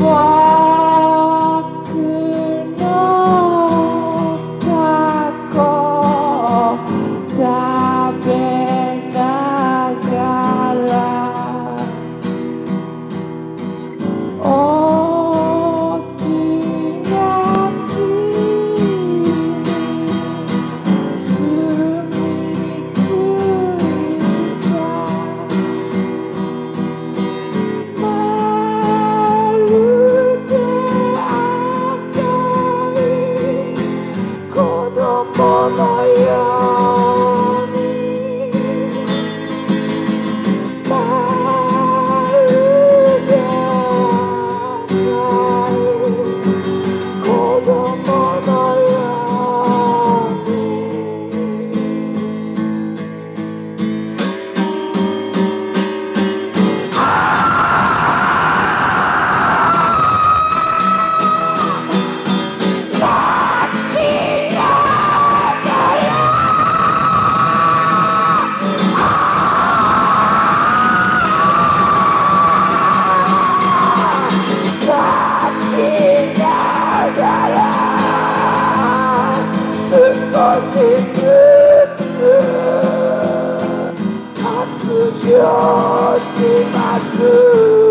God. 少しずつ活情します